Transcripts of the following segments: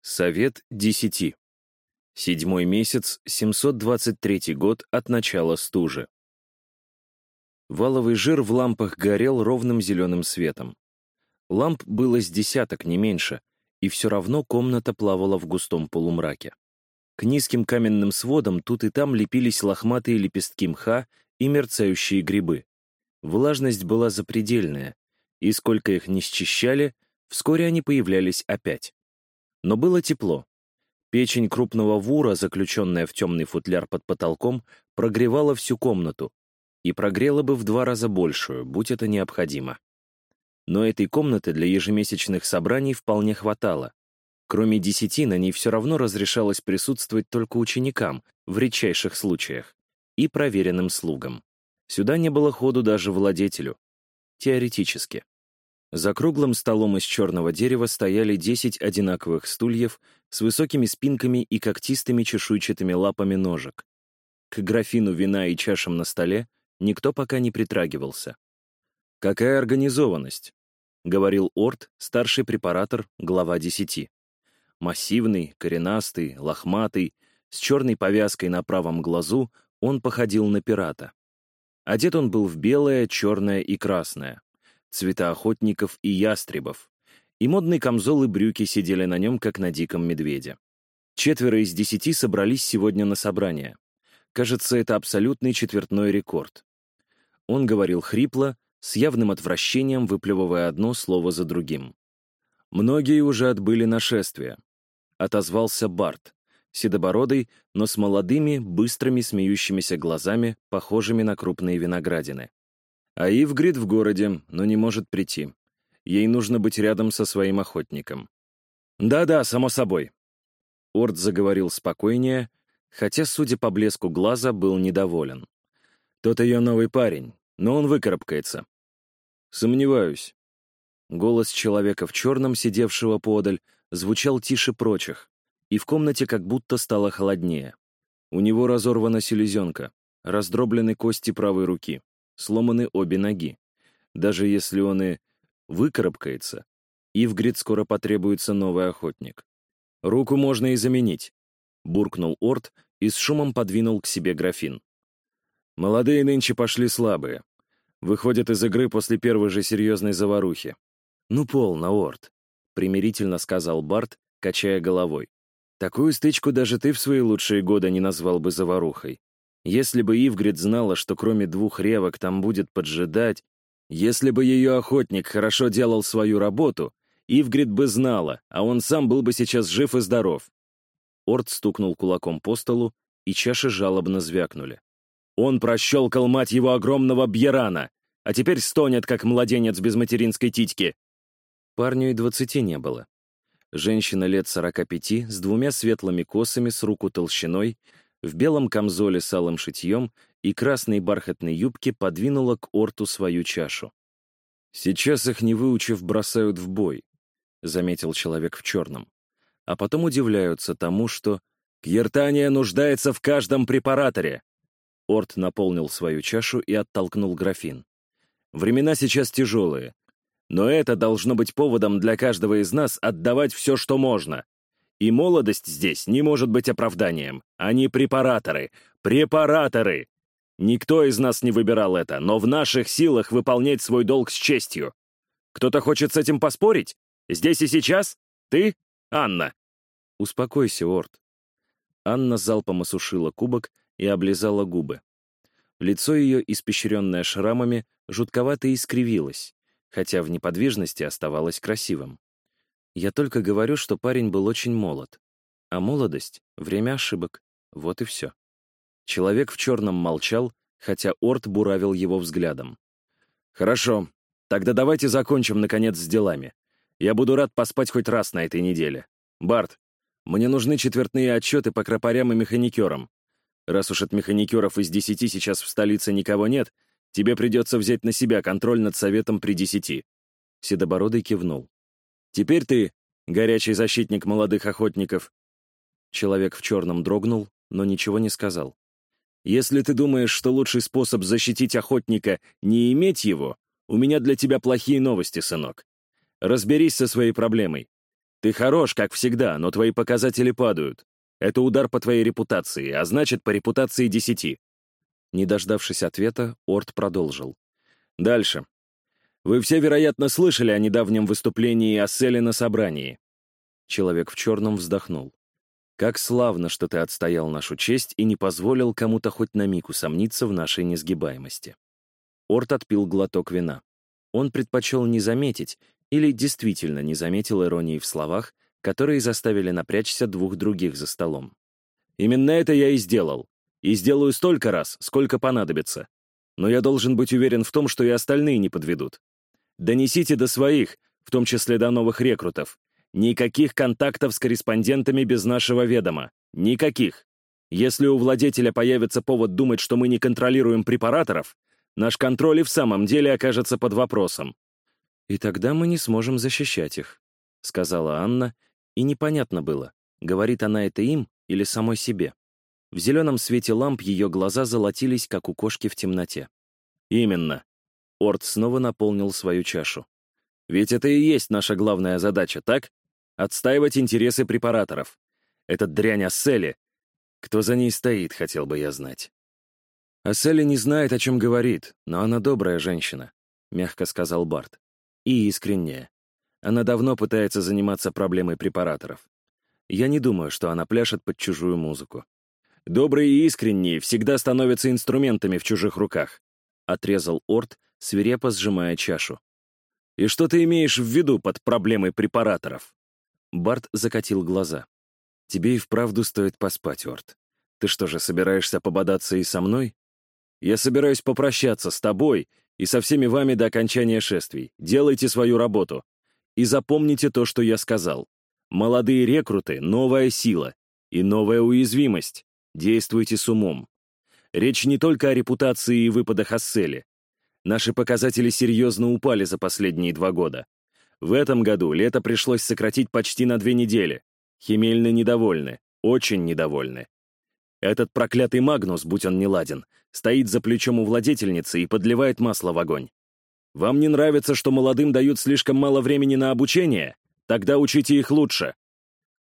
Совет десяти. Седьмой месяц, 723 год от начала стужи. Валовый жир в лампах горел ровным зеленым светом. Ламп было с десяток, не меньше, и все равно комната плавала в густом полумраке. К низким каменным сводам тут и там лепились лохматые лепестки мха и мерцающие грибы. Влажность была запредельная, и сколько их не счищали, вскоре они появлялись опять. Но было тепло. Печень крупного вура, заключенная в темный футляр под потолком, прогревала всю комнату и прогрела бы в два раза большую, будь это необходимо. Но этой комнаты для ежемесячных собраний вполне хватало. Кроме десяти, на ней все равно разрешалось присутствовать только ученикам, в редчайших случаях, и проверенным слугам. Сюда не было ходу даже владетелю. Теоретически. За круглым столом из черного дерева стояли десять одинаковых стульев с высокими спинками и когтистыми чешуйчатыми лапами ножек. К графину вина и чашам на столе никто пока не притрагивался. «Какая организованность?» — говорил Орт, старший препаратор, глава десяти. Массивный, коренастый, лохматый, с черной повязкой на правом глазу, он походил на пирата. Одет он был в белое, черное и красное цвета охотников и ястребов, и модные камзолы и брюки сидели на нем, как на диком медведе. Четверо из десяти собрались сегодня на собрание. Кажется, это абсолютный четвертной рекорд. Он говорил хрипло, с явным отвращением выплевывая одно слово за другим. Многие уже отбыли нашествие. Отозвался Барт, седобородый, но с молодыми, быстрыми, смеющимися глазами, похожими на крупные виноградины. А Ивгрид в городе, но не может прийти. Ей нужно быть рядом со своим охотником. «Да-да, само собой». Орд заговорил спокойнее, хотя, судя по блеску глаза, был недоволен. «Тот ее новый парень, но он выкарабкается». «Сомневаюсь». Голос человека в черном, сидевшего подаль, звучал тише прочих, и в комнате как будто стало холоднее. У него разорвана селезенка, раздроблены кости правой руки сломаны обе ноги. Даже если он и выкарабкается, Ивгрид скоро потребуется новый охотник. Руку можно и заменить, — буркнул Орд и с шумом подвинул к себе графин. Молодые нынче пошли слабые. Выходят из игры после первой же серьезной заварухи. «Ну, полно, Орд», — примирительно сказал Барт, качая головой. «Такую стычку даже ты в свои лучшие годы не назвал бы заварухой. Если бы Ивгрид знала, что кроме двух ревок там будет поджидать, если бы ее охотник хорошо делал свою работу, Ивгрид бы знала, а он сам был бы сейчас жив и здоров. Орд стукнул кулаком по столу, и чаши жалобно звякнули. Он прощелкал мать его огромного бьерана, а теперь стонет, как младенец без материнской титьки. Парню и двадцати не было. Женщина лет сорока пяти, с двумя светлыми косами с руку толщиной, в белом камзоле с алым шитьем и красной бархатной юбке подвинула к орту свою чашу. «Сейчас их, не выучив, бросают в бой», — заметил человек в черном. А потом удивляются тому, что «Кьертания нуждается в каждом препараторе!» Орт наполнил свою чашу и оттолкнул графин. «Времена сейчас тяжелые, но это должно быть поводом для каждого из нас отдавать все, что можно. И молодость здесь не может быть оправданием. Они препараторы. Препараторы! Никто из нас не выбирал это, но в наших силах выполнять свой долг с честью. Кто-то хочет с этим поспорить? Здесь и сейчас? Ты? Анна?» «Успокойся, Орд». Анна залпом осушила кубок и облизала губы. Лицо ее, испещренное шрамами, жутковато искривилось, хотя в неподвижности оставалось красивым. Я только говорю, что парень был очень молод. А молодость — время ошибок. Вот и все. Человек в черном молчал, хотя Орт буравил его взглядом. «Хорошо. Тогда давайте закончим, наконец, с делами. Я буду рад поспать хоть раз на этой неделе. Барт, мне нужны четвертные отчеты по кропарям и механикерам. Раз уж от механикеров из десяти сейчас в столице никого нет, тебе придется взять на себя контроль над советом при десяти». Седобородый кивнул. Теперь ты — горячий защитник молодых охотников». Человек в черном дрогнул, но ничего не сказал. «Если ты думаешь, что лучший способ защитить охотника — не иметь его, у меня для тебя плохие новости, сынок. Разберись со своей проблемой. Ты хорош, как всегда, но твои показатели падают. Это удар по твоей репутации, а значит, по репутации десяти». Не дождавшись ответа, Орд продолжил. «Дальше. Вы все, вероятно, слышали о недавнем выступлении Асселе на собрании». Человек в черном вздохнул. «Как славно, что ты отстоял нашу честь и не позволил кому-то хоть на миг усомниться в нашей несгибаемости». Орд отпил глоток вина. Он предпочел не заметить, или действительно не заметил иронии в словах, которые заставили напрячься двух других за столом. «Именно это я и сделал. И сделаю столько раз, сколько понадобится. Но я должен быть уверен в том, что и остальные не подведут. Донесите до своих, в том числе до новых рекрутов. Никаких контактов с корреспондентами без нашего ведома. Никаких. Если у владетеля появится повод думать, что мы не контролируем препараторов, наш контроль и в самом деле окажется под вопросом. «И тогда мы не сможем защищать их», — сказала Анна, и непонятно было, говорит она это им или самой себе. В зеленом свете ламп ее глаза золотились, как у кошки в темноте. «Именно». Орд снова наполнил свою чашу. «Ведь это и есть наша главная задача, так? Отстаивать интересы препараторов. Этот дрянь Асселли. Кто за ней стоит, хотел бы я знать». «Асселли не знает, о чем говорит, но она добрая женщина», — мягко сказал Барт и искренняя. Она давно пытается заниматься проблемой препараторов. Я не думаю, что она пляшет под чужую музыку. Добрые и искренние всегда становятся инструментами в чужих руках. Отрезал Орд, свирепо сжимая чашу. «И что ты имеешь в виду под проблемой препараторов?» Барт закатил глаза. «Тебе и вправду стоит поспать, Орд. Ты что же, собираешься пободаться и со мной? Я собираюсь попрощаться с тобой и со всеми вами до окончания шествий. Делайте свою работу. И запомните то, что я сказал. Молодые рекруты — новая сила и новая уязвимость. Действуйте с умом. Речь не только о репутации и выпадах Асселе. Наши показатели серьезно упали за последние два года. В этом году лето пришлось сократить почти на две недели. Химельны недовольны, очень недовольны. Этот проклятый Магнус, будь он неладен, стоит за плечом у владетельницы и подливает масло в огонь. Вам не нравится, что молодым дают слишком мало времени на обучение? Тогда учите их лучше.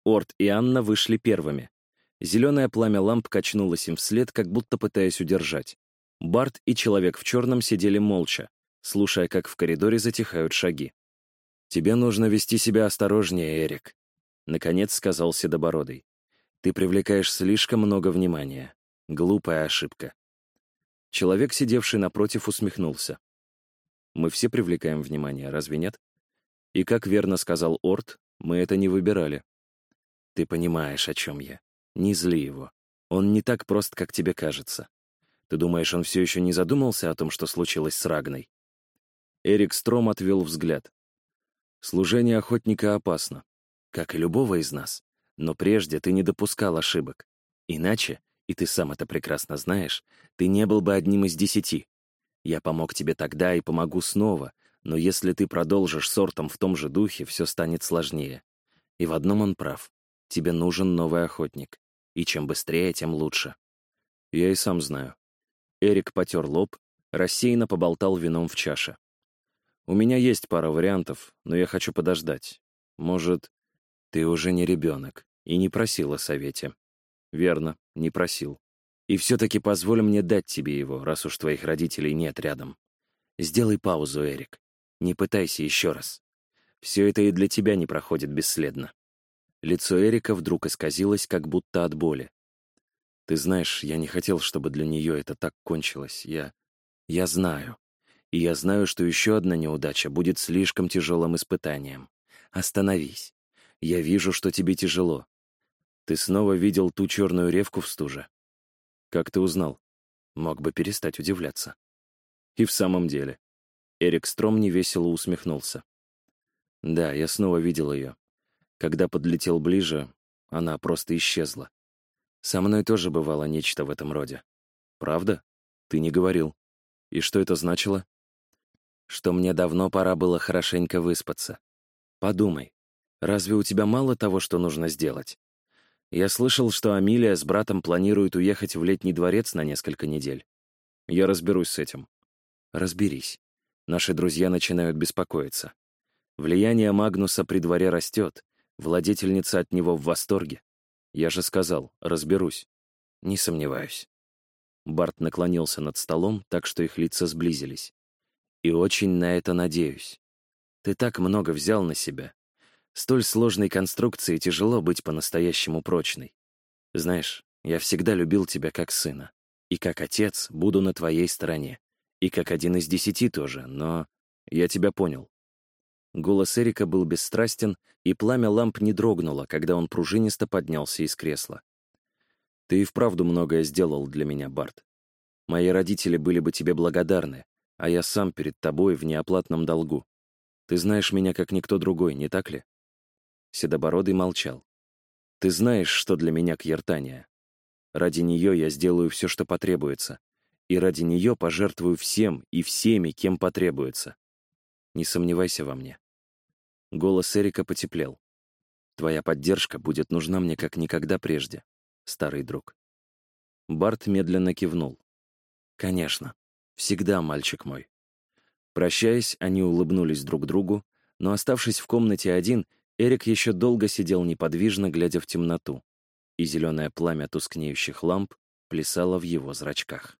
Орд и Анна вышли первыми. Зеленое пламя ламп качнулось им вслед, как будто пытаясь удержать. Барт и человек в черном сидели молча, слушая, как в коридоре затихают шаги. «Тебе нужно вести себя осторожнее, Эрик», — наконец сказал Седобородый. Ты привлекаешь слишком много внимания. Глупая ошибка. Человек, сидевший напротив, усмехнулся. Мы все привлекаем внимание, разве нет? И, как верно сказал Орт, мы это не выбирали. Ты понимаешь, о чем я. Не зли его. Он не так прост, как тебе кажется. Ты думаешь, он все еще не задумался о том, что случилось с Рагной? Эрик Стром отвел взгляд. Служение охотника опасно, как и любого из нас. Но прежде ты не допускал ошибок. Иначе, и ты сам это прекрасно знаешь, ты не был бы одним из десяти. Я помог тебе тогда и помогу снова, но если ты продолжишь сортом в том же духе, все станет сложнее. И в одном он прав. Тебе нужен новый охотник. И чем быстрее, тем лучше. Я и сам знаю. Эрик потер лоб, рассеянно поболтал вином в чаше. У меня есть пара вариантов, но я хочу подождать. Может, ты уже не ребенок и не просил о совете. Верно, не просил. И все-таки позволь мне дать тебе его, раз уж твоих родителей нет рядом. Сделай паузу, Эрик. Не пытайся еще раз. Все это и для тебя не проходит бесследно. Лицо Эрика вдруг исказилось, как будто от боли. Ты знаешь, я не хотел, чтобы для нее это так кончилось. Я... я знаю. И я знаю, что еще одна неудача будет слишком тяжелым испытанием. Остановись. Я вижу, что тебе тяжело. Ты снова видел ту черную ревку в стуже? Как ты узнал? Мог бы перестать удивляться. И в самом деле. Эрик Стром невесело усмехнулся. Да, я снова видел ее. Когда подлетел ближе, она просто исчезла. Со мной тоже бывало нечто в этом роде. Правда? Ты не говорил. И что это значило? Что мне давно пора было хорошенько выспаться. Подумай, Разве у тебя мало того, что нужно сделать? Я слышал, что Амилия с братом планируют уехать в летний дворец на несколько недель. Я разберусь с этим. Разберись. Наши друзья начинают беспокоиться. Влияние Магнуса при дворе растет, Владетельница от него в восторге. Я же сказал, разберусь. Не сомневаюсь. Барт наклонился над столом, так что их лица сблизились. И очень на это надеюсь. Ты так много взял на себя. Столь сложной конструкции тяжело быть по-настоящему прочной. Знаешь, я всегда любил тебя как сына. И как отец буду на твоей стороне. И как один из десяти тоже, но я тебя понял. Голос Эрика был бесстрастен, и пламя ламп не дрогнуло, когда он пружинисто поднялся из кресла. «Ты и вправду многое сделал для меня, Барт. Мои родители были бы тебе благодарны, а я сам перед тобой в неоплатном долгу. Ты знаешь меня как никто другой, не так ли?» Седобородый молчал. «Ты знаешь, что для меня Кьертания. Ради нее я сделаю все, что потребуется, и ради нее пожертвую всем и всеми, кем потребуется. Не сомневайся во мне». Голос Эрика потеплел. «Твоя поддержка будет нужна мне как никогда прежде, старый друг». Барт медленно кивнул. «Конечно. Всегда, мальчик мой». Прощаясь, они улыбнулись друг другу, но, оставшись в комнате один, Эрик еще долго сидел неподвижно, глядя в темноту, и зеленое пламя тускнеющих ламп плясало в его зрачках.